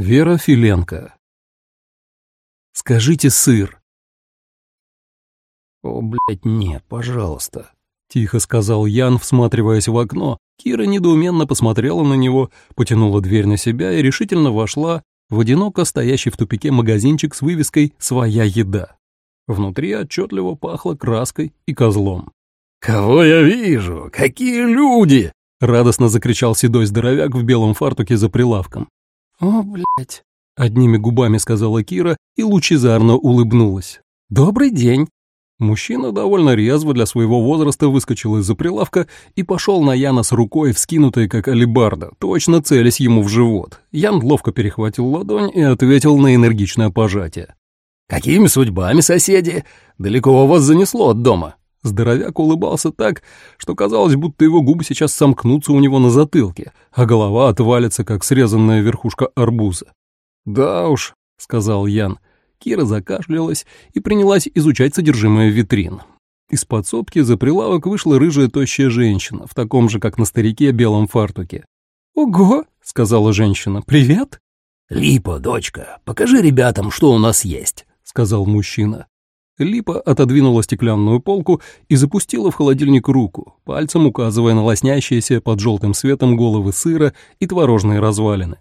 Вера Филенко. Скажите сыр. О, блядь, нет, пожалуйста. Тихо сказал Ян, всматриваясь в окно. Кира недоуменно посмотрела на него, потянула дверь на себя и решительно вошла в одиноко стоящий в тупике магазинчик с вывеской «Своя еда». Внутри отчетливо пахло краской и козлом. «Кого я вижу? Какие люди!» — радостно закричал седой здоровяк в белом фартуке за прилавком. «О, блядь!» — одними губами сказала Кира и лучезарно улыбнулась. «Добрый день!» Мужчина довольно резво для своего возраста выскочил из-за прилавка и пошел на Яна с рукой, вскинутой как алебарда, точно целясь ему в живот. Ян ловко перехватил ладонь и ответил на энергичное пожатие. «Какими судьбами, соседи? Далеко вас занесло от дома?» Здоровяк улыбался так, что казалось, будто его губы сейчас сомкнутся у него на затылке, а голова отвалится, как срезанная верхушка арбуза. «Да уж», — сказал Ян. Кира закашлялась и принялась изучать содержимое витрин. Из подсобки за прилавок вышла рыжая тощая женщина в таком же, как на старике, белом фартуке. «Ого!» — сказала женщина. «Привет!» «Липа, дочка, покажи ребятам, что у нас есть», — сказал мужчина. Липа отодвинула стеклянную полку и запустила в холодильник руку, пальцем указывая на лоснящиеся под желтым светом головы сыра и творожные развалины.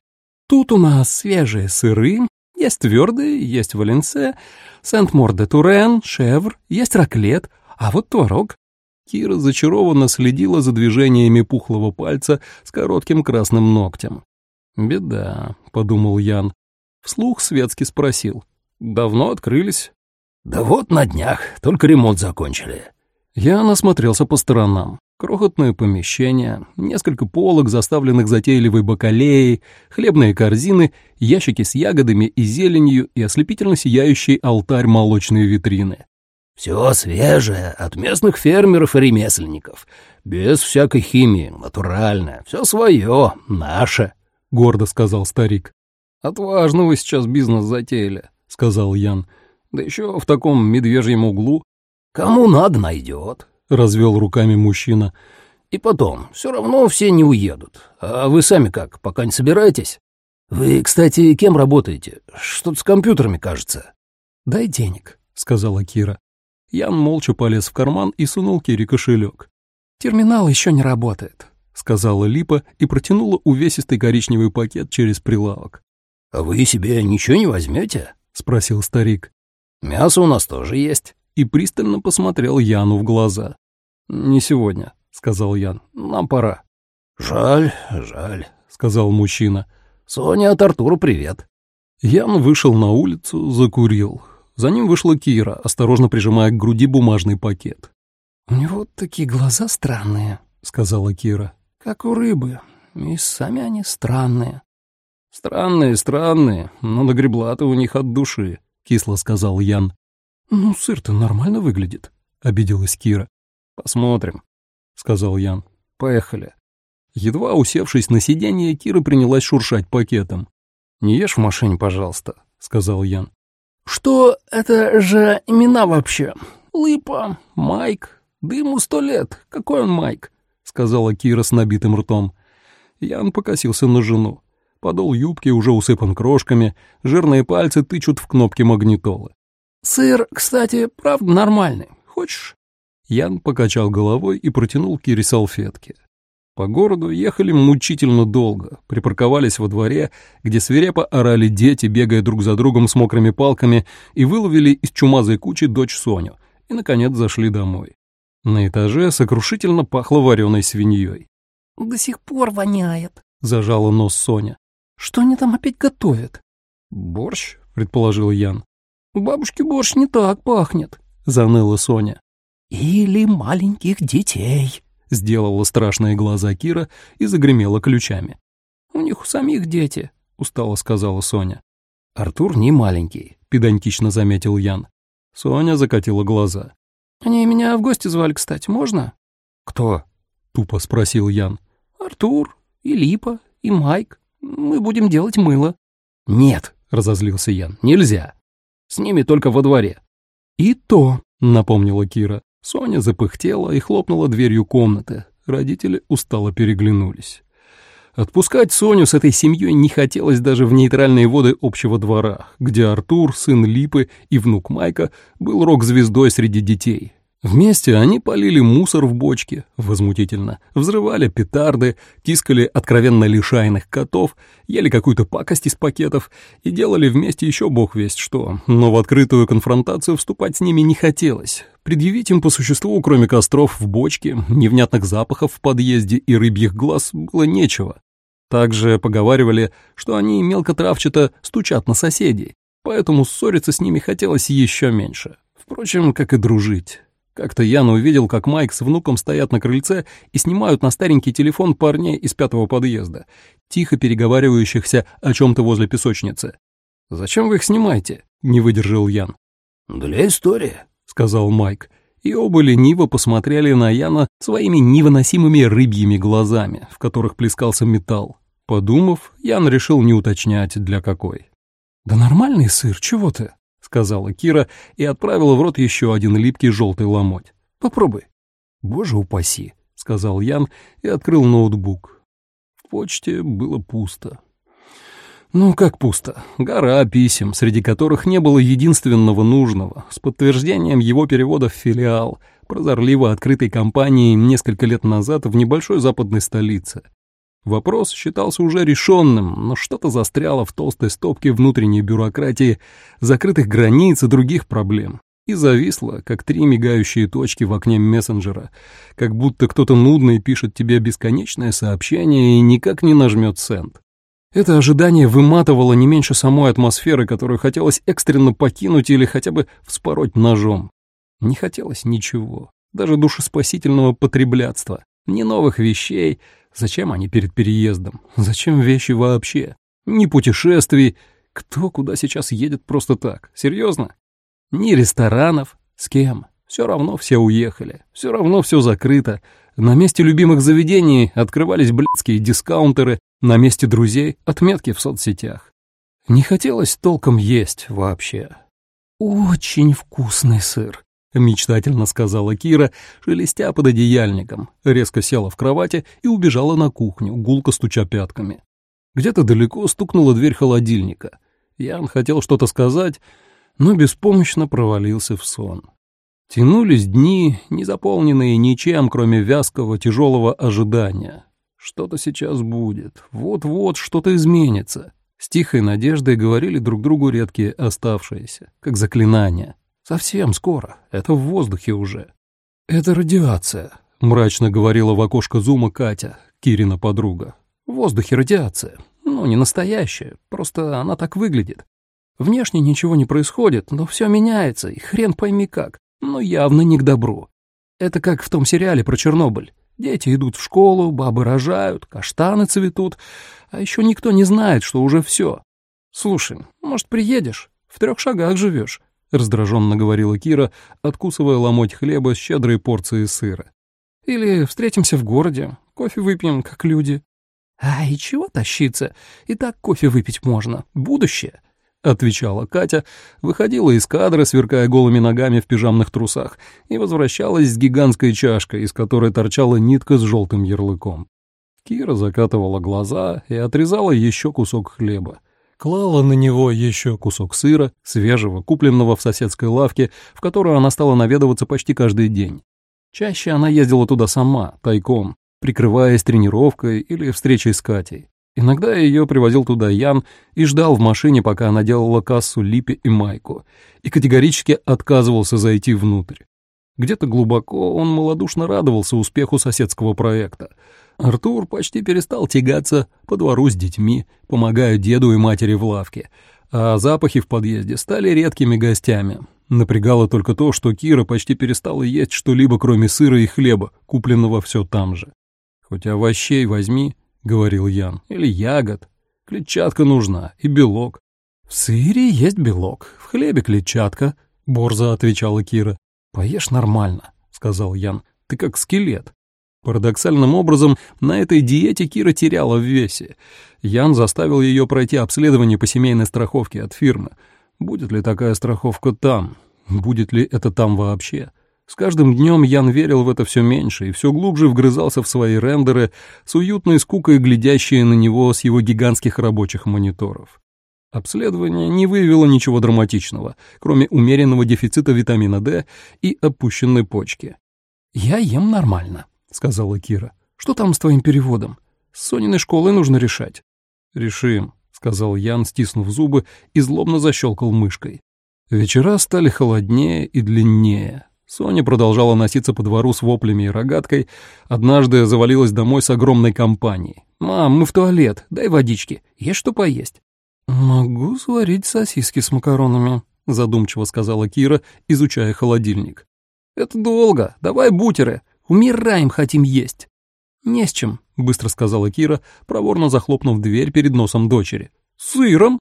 «Тут у нас свежие сыры, есть твердые, есть валенсе, Сент-Мор-де-Турен, Шевр, есть раклет, а вот творог». Кира зачарованно следила за движениями пухлого пальца с коротким красным ногтем. «Беда», — подумал Ян. Вслух светски спросил. «Давно открылись?» «Да вот на днях, только ремонт закончили». Я насмотрелся по сторонам. Крохотное помещение, несколько полок, заставленных затейливой бакалеей, хлебные корзины, ящики с ягодами и зеленью и ослепительно сияющий алтарь молочной витрины. «Все свежее, от местных фермеров и ремесленников, без всякой химии, натуральное, все свое, наше», — гордо сказал старик. «Отважно вы сейчас бизнес затеяли», — сказал Ян. Да еще в таком медвежьем углу. Кому надо, найдет, — развел руками мужчина. И потом, все равно все не уедут. А вы сами как, пока не собираетесь? Вы, кстати, кем работаете? Что-то с компьютерами, кажется. Дай денег, — сказала Кира. Ян молча полез в карман и сунул Кире кошелек. «Терминал еще не работает», — сказала Липа и протянула увесистый коричневый пакет через прилавок. «А вы себе ничего не возьмете?» — спросил старик. Мясо у нас тоже есть». И пристально посмотрел Яну в глаза. «Не сегодня», — сказал Ян. «Нам пора». «Жаль, жаль», — сказал мужчина. «Соня от Артура привет». Ян вышел на улицу, закурил. За ним вышла Кира, осторожно прижимая к груди бумажный пакет. «У него такие глаза странные», — сказала Кира. «Как у рыбы. И сами они странные». «Странные, странные, но нагребла-то у них от души», кисло сказал Ян. «Ну, сыр-то нормально выглядит», — обиделась Кира. «Посмотрим», — сказал Ян. «Поехали». Едва усевшись на сиденье, Кира принялась шуршать пакетом. «Не ешь в машине, пожалуйста», — сказал Ян. «Что это же имена вообще? Лыпа, Майк, да ему сто лет. Какой он Майк?» — сказала Кира с набитым ртом. Ян покосился на жену. Подол юбки уже усыпан крошками, жирные пальцы тычут в кнопки магнитолы. «Сыр, кстати, правда нормальный. Хочешь?» Ян покачал головой и протянул Кире салфетки. По городу ехали мучительно долго, припарковались во дворе, где свирепо орали дети, бегая друг за другом с мокрыми палками, и выловили из чумазой кучи дочь Соню, и, наконец, зашли домой. На этаже сокрушительно пахло вареной свиньей. «До сих пор воняет», — зажала нос Соня. Что они там опять готовят? Борщ, предположил Ян. У бабушки борщ не так пахнет, заныла Соня. Или маленьких детей, сделала страшные глаза Кира и загремела ключами. У них у самих дети, устало сказала Соня. Артур не маленький, педантично заметил Ян. Соня закатила глаза. Они меня в гости звали, кстати, можно? Кто? тупо спросил Ян. Артур и Липа и Майк. Мы будем делать мыло». «Нет», — разозлился Ян, — «нельзя. С ними только во дворе». «И то», — напомнила Кира. Соня запыхтела и хлопнула дверью комнаты. Родители устало переглянулись. Отпускать Соню с этой семьей не хотелось даже в нейтральные воды общего двора, где Артур, сын Липы и внук Майка, был рок-звездой среди детей. Вместе они полили мусор в бочке, возмутительно, взрывали петарды, тискали откровенно лишайных котов, ели какую-то пакость из пакетов и делали вместе еще бог весть что, но в открытую конфронтацию вступать с ними не хотелось. Предъявить им по существу, кроме костров в бочке, невнятных запахов в подъезде и рыбьих глаз, было нечего. Также поговаривали, что они мелкотравчато стучат на соседей, поэтому ссориться с ними хотелось еще меньше. Впрочем, как и дружить. Как-то Ян увидел, как Майк с внуком стоят на крыльце и снимают на старенький телефон парней из пятого подъезда, тихо переговаривающихся о чем-то возле песочницы. «Зачем вы их снимаете?» — не выдержал Ян. «Для истории», — сказал Майк. И оба лениво посмотрели на Яна своими невыносимыми рыбьими глазами, в которых плескался металл. Подумав, Ян решил не уточнять, для какой. «Да нормальный сыр, чего ты?» Сказала Кира и отправила в рот еще один липкий желтый ломоть. «Попробуй». «Боже упаси», — сказал Ян и открыл ноутбук. В почте было пусто. Ну, как пусто. Гора писем, среди которых не было единственного нужного, с подтверждением его перевода в филиал, прозорливо открытой компанией несколько лет назад в небольшой западной столице. Вопрос считался уже решенным, но что-то застряло в толстой стопке внутренней бюрократии, закрытых границ и других проблем. И зависло, как три мигающие точки в окне мессенджера, как будто кто-то нудный пишет тебе бесконечное сообщение и никак не нажмет сенд. Это ожидание выматывало не меньше самой атмосферы, которую хотелось экстренно покинуть или хотя бы вспороть ножом. Не хотелось ничего, даже душеспасительного потреблятства, ни новых вещей, Зачем они перед переездом? Зачем вещи вообще? Ни путешествий. Кто куда сейчас едет просто так? Серьезно? Ни ресторанов. С кем? Все равно все уехали. Все равно все закрыто. На месте любимых заведений открывались блядские дискаунтеры, на месте друзей — отметки в соцсетях. Не хотелось толком есть вообще. Очень вкусный сыр. — мечтательно сказала Кира, шелестя под одеяльником, резко села в кровати и убежала на кухню, гулко стуча пятками. Где-то далеко стукнула дверь холодильника. Ян хотел что-то сказать, но беспомощно провалился в сон. Тянулись дни, не заполненные ничем, кроме вязкого тяжелого ожидания. Что-то сейчас будет, вот-вот что-то изменится. С тихой надеждой говорили друг другу редкие оставшиеся, как заклинания. Совсем скоро. Это в воздухе уже. Это радиация, мрачно говорила в окошко зума Катя, Кирина подруга. В воздухе радиация. Ну, не настоящая, просто она так выглядит. Внешне ничего не происходит, но все меняется, и хрен пойми как. Но явно не к добру. Это как в том сериале про Чернобыль. Дети идут в школу, бабы рожают, каштаны цветут, а еще никто не знает, что уже все. Слушай, может, приедешь? В трех шагах живешь. — раздраженно говорила Кира, откусывая ломоть хлеба с щедрой порцией сыра. «Или встретимся в городе, кофе выпьем, как люди». «А и чего тащиться? И так кофе выпить можно. Будущее», — отвечала Катя, выходила из кадра, сверкая голыми ногами в пижамных трусах, и возвращалась с гигантской чашкой, из которой торчала нитка с желтым ярлыком. Кира закатывала глаза и отрезала еще кусок хлеба клала на него еще кусок сыра, свежего, купленного в соседской лавке, в которую она стала наведываться почти каждый день. Чаще она ездила туда сама, тайком, прикрываясь тренировкой или встречей с Катей. Иногда ее привозил туда Ян и ждал в машине, пока она делала кассу Липе и Майку, и категорически отказывался зайти внутрь. Где-то глубоко он малодушно радовался успеху соседского проекта, Артур почти перестал тягаться по двору с детьми, помогая деду и матери в лавке, а запахи в подъезде стали редкими гостями. Напрягало только то, что Кира почти перестала есть что-либо, кроме сыра и хлеба, купленного все там же. «Хоть овощей возьми», — говорил Ян, — «или ягод. Клетчатка нужна и белок». «В сыре есть белок, в хлебе клетчатка», — борзо отвечала Кира. «Поешь нормально», — сказал Ян, — «ты как скелет». Парадоксальным образом, на этой диете Кира теряла в весе. Ян заставил ее пройти обследование по семейной страховке от фирмы. Будет ли такая страховка там? Будет ли это там вообще? С каждым днем Ян верил в это все меньше и все глубже вгрызался в свои рендеры с уютной скукой, глядящие на него с его гигантских рабочих мониторов. Обследование не выявило ничего драматичного, кроме умеренного дефицита витамина D и опущенной почки. «Я ем нормально», — сказала Кира. «Что там с твоим переводом? С Сониной школой нужно решать». «Решим», — сказал Ян, стиснув зубы и злобно защелкал мышкой. Вечера стали холоднее и длиннее. Соня продолжала носиться по двору с воплями и рогаткой. Однажды завалилась домой с огромной компанией. «Мам, мы в туалет, дай водички, есть что поесть». «Могу сварить сосиски с макаронами», — задумчиво сказала Кира, изучая холодильник. «Это долго, давай бутеры, умираем хотим есть». «Не с чем», — быстро сказала Кира, проворно захлопнув дверь перед носом дочери. «Сыром?»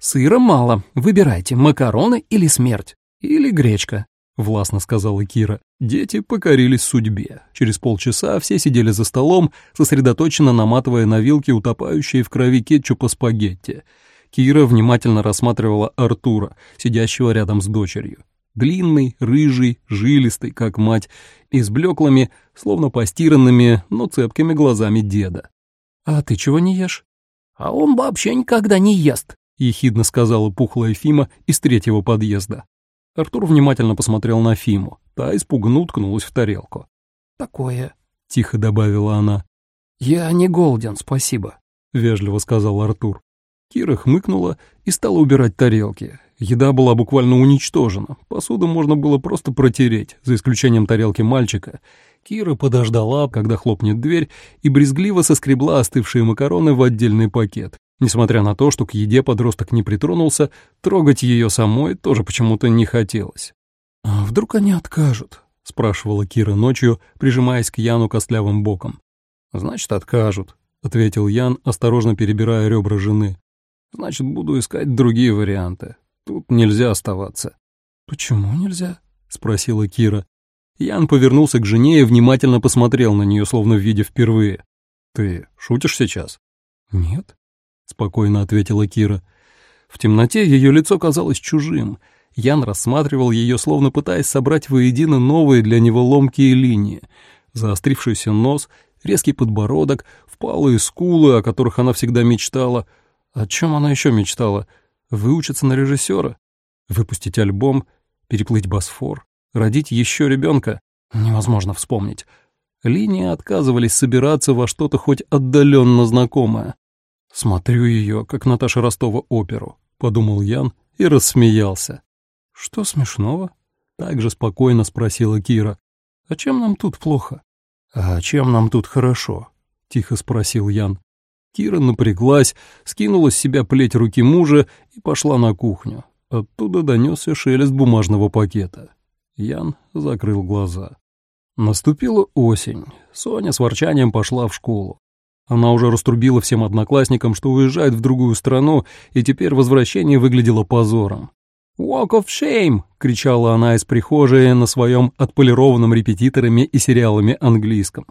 «Сыра мало, выбирайте, макароны или смерть, или гречка», — властно сказала Кира. Дети покорились судьбе. Через полчаса все сидели за столом, сосредоточенно наматывая на вилки утопающие в крови кетчупа спагетти. Кира внимательно рассматривала Артура, сидящего рядом с дочерью. Длинный, рыжий, жилистый, как мать, и с блеклыми, словно постиранными, но цепкими глазами деда. «А ты чего не ешь?» «А он вообще никогда не ест», — ехидно сказала пухлая Фима из третьего подъезда. Артур внимательно посмотрел на Фиму. Та испуганно уткнулась в тарелку. «Такое», — тихо добавила она. «Я не голоден, спасибо», — вежливо сказал Артур. Кира хмыкнула и стала убирать тарелки. Еда была буквально уничтожена. Посуду можно было просто протереть, за исключением тарелки мальчика. Кира подождала, когда хлопнет дверь, и брезгливо соскребла остывшие макароны в отдельный пакет. Несмотря на то, что к еде подросток не притронулся, трогать ее самой тоже почему-то не хотелось. «А вдруг они откажут?» — спрашивала Кира ночью, прижимаясь к Яну костлявым боком. «Значит, откажут», — ответил Ян, осторожно перебирая ребра жены. «Значит, буду искать другие варианты. Тут нельзя оставаться». «Почему нельзя?» — спросила Кира. Ян повернулся к жене и внимательно посмотрел на нее, словно видя впервые. «Ты шутишь сейчас?» «Нет», — спокойно ответила Кира. В темноте ее лицо казалось чужим. Ян рассматривал ее, словно пытаясь собрать воедино новые для него ломкие линии. Заострившийся нос, резкий подбородок, впалые скулы, о которых она всегда мечтала. О чем она еще мечтала? Выучиться на режиссера? Выпустить альбом? Переплыть Босфор? Родить еще ребенка? Невозможно вспомнить. Линии отказывались собираться во что-то хоть отдаленно знакомое. «Смотрю ее, как Наташа Ростова оперу», — подумал Ян и рассмеялся. «Что смешного?» — так же спокойно спросила Кира. «А чем нам тут плохо?» «А чем нам тут хорошо?» — тихо спросил Ян. Кира напряглась, скинула с себя плеть руки мужа и пошла на кухню. Оттуда донесся шелест бумажного пакета. Ян закрыл глаза. Наступила осень. Соня с ворчанием пошла в школу. Она уже раструбила всем одноклассникам, что уезжает в другую страну, и теперь возвращение выглядело позором. «Walk of shame!» — кричала она из прихожей на своем отполированном репетиторами и сериалами английском.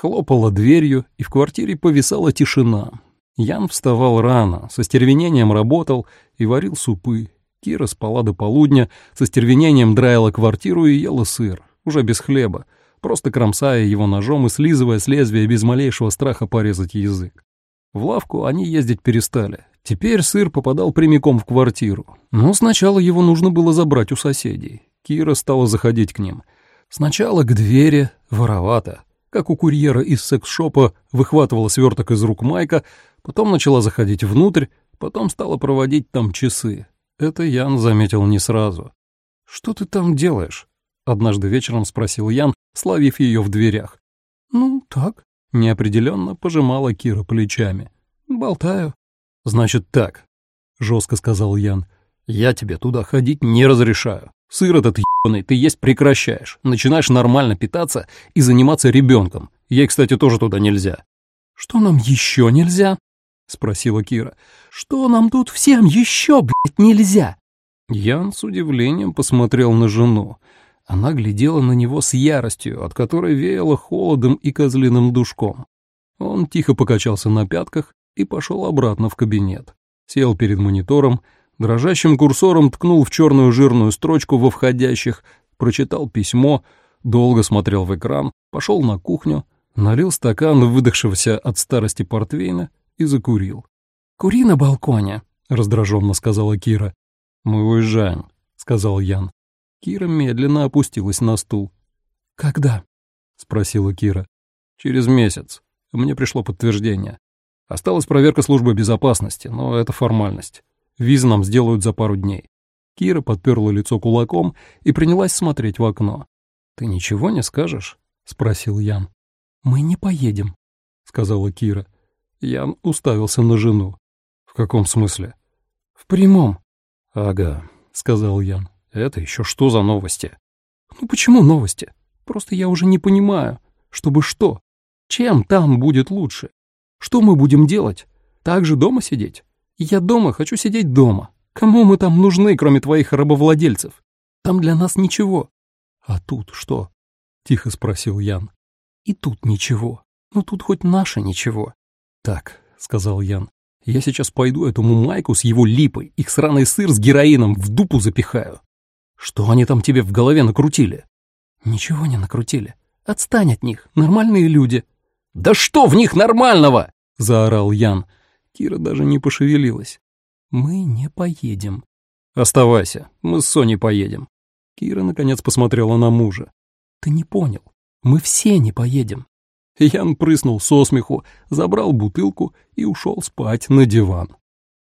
Хлопала дверью, и в квартире повисала тишина. Ян вставал рано, со стервенением работал и варил супы. Кира спала до полудня, со стервенением драила квартиру и ела сыр, уже без хлеба просто кромсая его ножом и слизывая с лезвия без малейшего страха порезать язык. В лавку они ездить перестали. Теперь сыр попадал прямиком в квартиру. Но сначала его нужно было забрать у соседей. Кира стала заходить к ним. Сначала к двери, воровато, как у курьера из секс-шопа выхватывала сверток из рук Майка, потом начала заходить внутрь, потом стала проводить там часы. Это Ян заметил не сразу. «Что ты там делаешь?» — однажды вечером спросил Ян, словив ее в дверях. «Ну, так», — неопределенно пожимала Кира плечами. «Болтаю». «Значит так», — жестко сказал Ян. «Я тебе туда ходить не разрешаю. Сыр этот ебаный ты есть прекращаешь, начинаешь нормально питаться и заниматься ребенком. Ей, кстати, тоже туда нельзя». «Что нам еще нельзя?» — спросила Кира. «Что нам тут всем еще, блядь, нельзя?» Ян с удивлением посмотрел на жену. Она глядела на него с яростью, от которой веяло холодом и козлиным душком. Он тихо покачался на пятках и пошел обратно в кабинет. Сел перед монитором, дрожащим курсором ткнул в черную жирную строчку во входящих, прочитал письмо, долго смотрел в экран, пошел на кухню, налил стакан выдохшегося от старости портвейна и закурил. «Кури на балконе», — раздраженно сказала Кира. «Мы уезжаем», — сказал Ян. Кира медленно опустилась на стул. «Когда?» — спросила Кира. «Через месяц. Мне пришло подтверждение. Осталась проверка службы безопасности, но это формальность. Визы нам сделают за пару дней». Кира подперла лицо кулаком и принялась смотреть в окно. «Ты ничего не скажешь?» — спросил Ян. «Мы не поедем», — сказала Кира. Ян уставился на жену. «В каком смысле?» «В прямом». «Ага», — сказал Ян. «Это еще что за новости?» «Ну почему новости? Просто я уже не понимаю. Чтобы что? Чем там будет лучше? Что мы будем делать? Так же дома сидеть? Я дома хочу сидеть дома. Кому мы там нужны, кроме твоих рабовладельцев? Там для нас ничего. А тут что? Тихо спросил Ян. И тут ничего. Ну тут хоть наше ничего. Так, сказал Ян. Я сейчас пойду этому Майку с его липой, их сраный сыр с героином в дупу запихаю. Что они там тебе в голове накрутили? Ничего не накрутили. Отстань от них, нормальные люди. Да что в них нормального? Заорал Ян. Кира даже не пошевелилась. Мы не поедем. Оставайся, мы с Соней поедем. Кира наконец посмотрела на мужа. Ты не понял. Мы все не поедем. Ян прыснул со смеху, забрал бутылку и ушел спать на диван.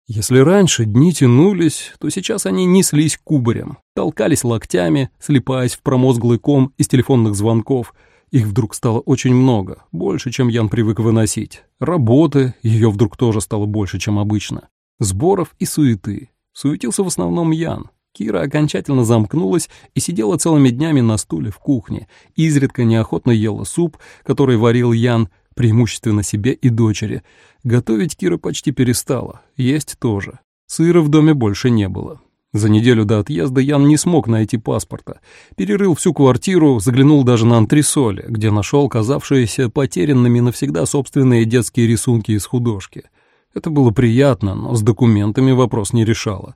Если раньше дни тянулись, то сейчас они неслись кубарем, толкались локтями, слепаясь в промозглый ком из телефонных звонков. Их вдруг стало очень много, больше, чем Ян привык выносить. Работы, ее вдруг тоже стало больше, чем обычно. Сборов и суеты. Суетился в основном Ян. Кира окончательно замкнулась и сидела целыми днями на стуле в кухне, изредка неохотно ела суп, который варил Ян, преимущественно себе и дочери. Готовить Кира почти перестала, есть тоже. Сыра в доме больше не было. За неделю до отъезда Ян не смог найти паспорта. Перерыл всю квартиру, заглянул даже на антресоли, где нашел казавшиеся потерянными навсегда собственные детские рисунки из художки. Это было приятно, но с документами вопрос не решало.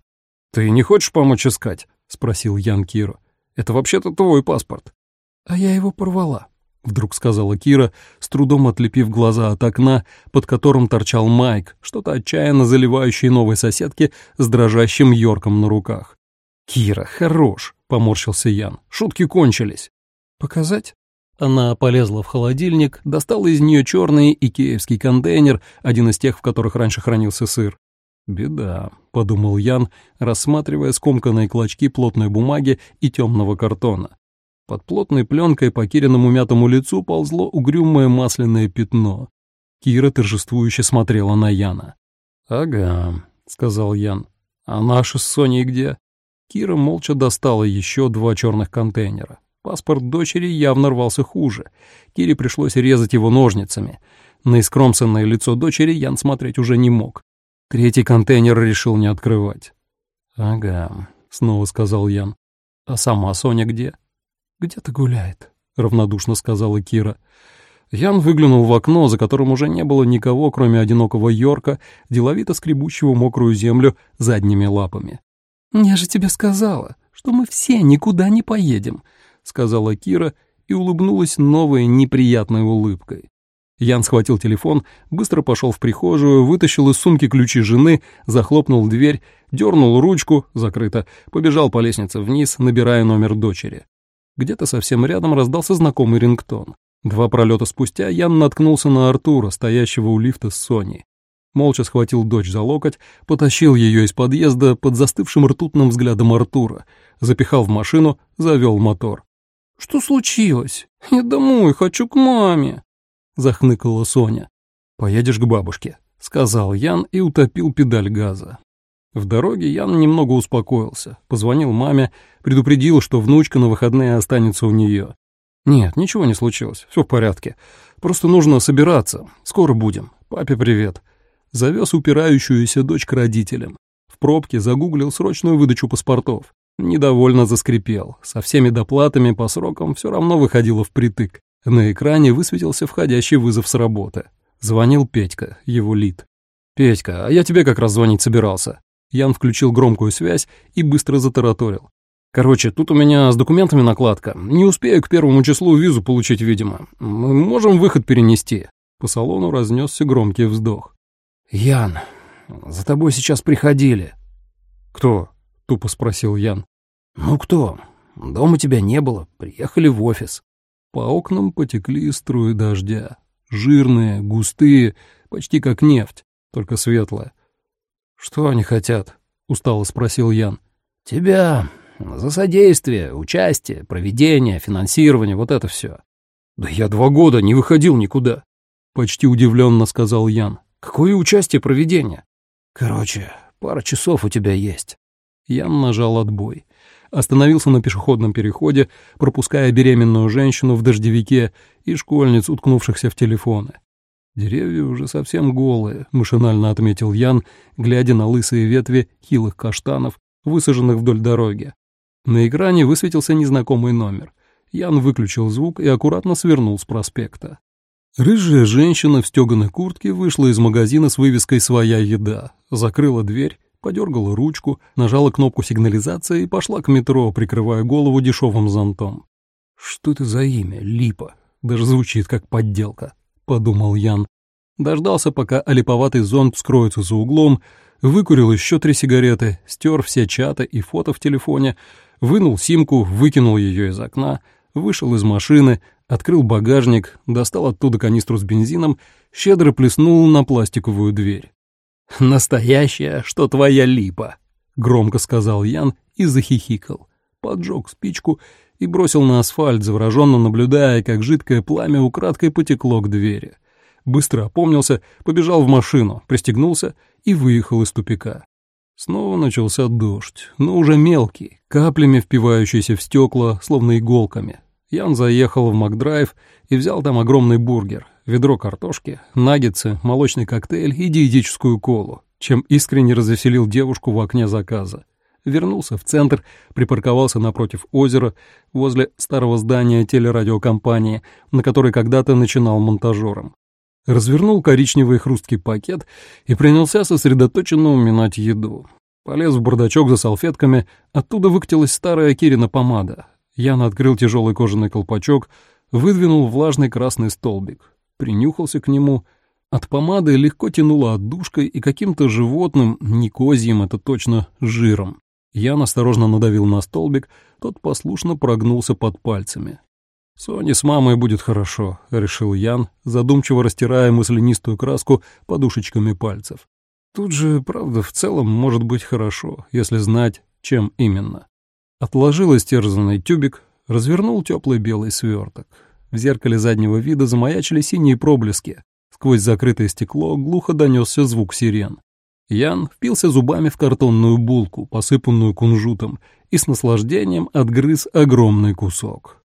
«Ты не хочешь помочь искать?» — спросил Ян Киру. «Это вообще-то твой паспорт». «А я его порвала», вдруг сказала Кира, с трудом отлепив глаза от окна, под которым торчал Майк, что-то отчаянно заливающий новой соседке с дрожащим Йорком на руках. «Кира, хорош!» — поморщился Ян. «Шутки кончились». «Показать?» Она полезла в холодильник, достала из нее черный икеевский контейнер, один из тех, в которых раньше хранился сыр. «Беда», — подумал Ян, рассматривая скомканные клочки плотной бумаги и темного картона. Под плотной пленкой по Кириному мятому лицу ползло угрюмое масляное пятно. Кира торжествующе смотрела на Яна. «Ага», — сказал Ян. «А наши с Соней где?» Кира молча достала еще два черных контейнера. Паспорт дочери явно рвался хуже. Кире пришлось резать его ножницами. На искромсанное лицо дочери Ян смотреть уже не мог. Третий контейнер решил не открывать. «Ага», — снова сказал Ян. «А сама Соня где?» «Где-то гуляет», — равнодушно сказала Кира. Ян выглянул в окно, за которым уже не было никого, кроме одинокого Йорка, деловито скребущего мокрую землю задними лапами. «Я же тебе сказала, что мы все никуда не поедем», — сказала Кира и улыбнулась новой неприятной улыбкой. Ян схватил телефон, быстро пошел в прихожую, вытащил из сумки ключи жены, захлопнул дверь, дернул ручку, закрыто, побежал по лестнице вниз, набирая номер дочери. Где-то совсем рядом раздался знакомый рингтон. Два пролета спустя Ян наткнулся на Артура, стоящего у лифта с Соней. Молча схватил дочь за локоть, потащил ее из подъезда под застывшим ртутным взглядом Артура, запихал в машину, завел мотор. «Что случилось? Я домой хочу к маме!» — захныкала Соня. «Поедешь к бабушке», — сказал Ян и утопил педаль газа. В дороге Ян немного успокоился, позвонил маме, предупредил, что внучка на выходные останется у нее. «Нет, ничего не случилось, все в порядке. Просто нужно собираться, скоро будем. Папе привет». Завез упирающуюся дочь к родителям. В пробке загуглил срочную выдачу паспортов. Недовольно заскрипел. Со всеми доплатами по срокам все равно выходило впритык. На экране высветился входящий вызов с работы. Звонил Петька, его лид. «Петька, а я тебе как раз звонить собирался. Ян включил громкую связь и быстро затараторил. Короче, тут у меня с документами накладка. Не успею к первому числу визу получить, видимо. Мы можем выход перенести». По салону разнесся громкий вздох. «Ян, за тобой сейчас приходили». «Кто?» — тупо спросил Ян. «Ну кто? Дома тебя не было. Приехали в офис». По окнам потекли струи дождя. Жирные, густые, почти как нефть, только светлая. «Что они хотят?» — устало спросил Ян. «Тебя. За содействие, участие, проведение, финансирование, вот это все. «Да я два года не выходил никуда», — почти удивленно сказал Ян. «Какое участие, проведение?» «Короче, пара часов у тебя есть». Ян нажал отбой. Остановился на пешеходном переходе, пропуская беременную женщину в дождевике и школьниц, уткнувшихся в телефоны. «Деревья уже совсем голые», — машинально отметил Ян, глядя на лысые ветви хилых каштанов, высаженных вдоль дороги. На экране высветился незнакомый номер. Ян выключил звук и аккуратно свернул с проспекта. Рыжая женщина в стеганой куртке вышла из магазина с вывеской «Своя еда», закрыла дверь, подергала ручку, нажала кнопку сигнализации и пошла к метро, прикрывая голову дешевым зонтом. «Что это за имя? Липа. Даже звучит как подделка», — подумал Ян. Дождался, пока олиповатый зонт скроется за углом, выкурил еще три сигареты, стер все чаты и фото в телефоне, вынул симку, выкинул ее из окна, вышел из машины, открыл багажник, достал оттуда канистру с бензином, щедро плеснул на пластиковую дверь. «Настоящая, что твоя липа», — громко сказал Ян и захихикал. Поджег спичку и бросил на асфальт, завороженно наблюдая, как жидкое пламя украдкой потекло к двери. Быстро опомнился, побежал в машину, пристегнулся и выехал из тупика. Снова начался дождь, но уже мелкий, каплями впивающийся в стекла, словно иголками. Ян заехал в Макдрайв и взял там огромный бургер, ведро картошки, наггетсы, молочный коктейль и диетическую колу, чем искренне развеселил девушку в окне заказа. Вернулся в центр, припарковался напротив озера, возле старого здания телерадиокомпании, на которой когда-то начинал монтажером развернул коричневый хрусткий пакет и принялся сосредоточенно уминать еду. Полез в бардачок за салфетками, оттуда выкатилась старая Кирина помада. Ян открыл тяжелый кожаный колпачок, выдвинул влажный красный столбик, принюхался к нему. От помады легко тянуло отдушкой и каким-то животным, не козьим, это точно, жиром. Ян осторожно надавил на столбик, тот послушно прогнулся под пальцами. «Соне с мамой будет хорошо», — решил Ян, задумчиво растирая мысленистую краску подушечками пальцев. «Тут же, правда, в целом может быть хорошо, если знать, чем именно». Отложил истерзанный тюбик, развернул теплый белый сверток. В зеркале заднего вида замаячили синие проблески. Сквозь закрытое стекло глухо донесся звук сирен. Ян впился зубами в картонную булку, посыпанную кунжутом, и с наслаждением отгрыз огромный кусок.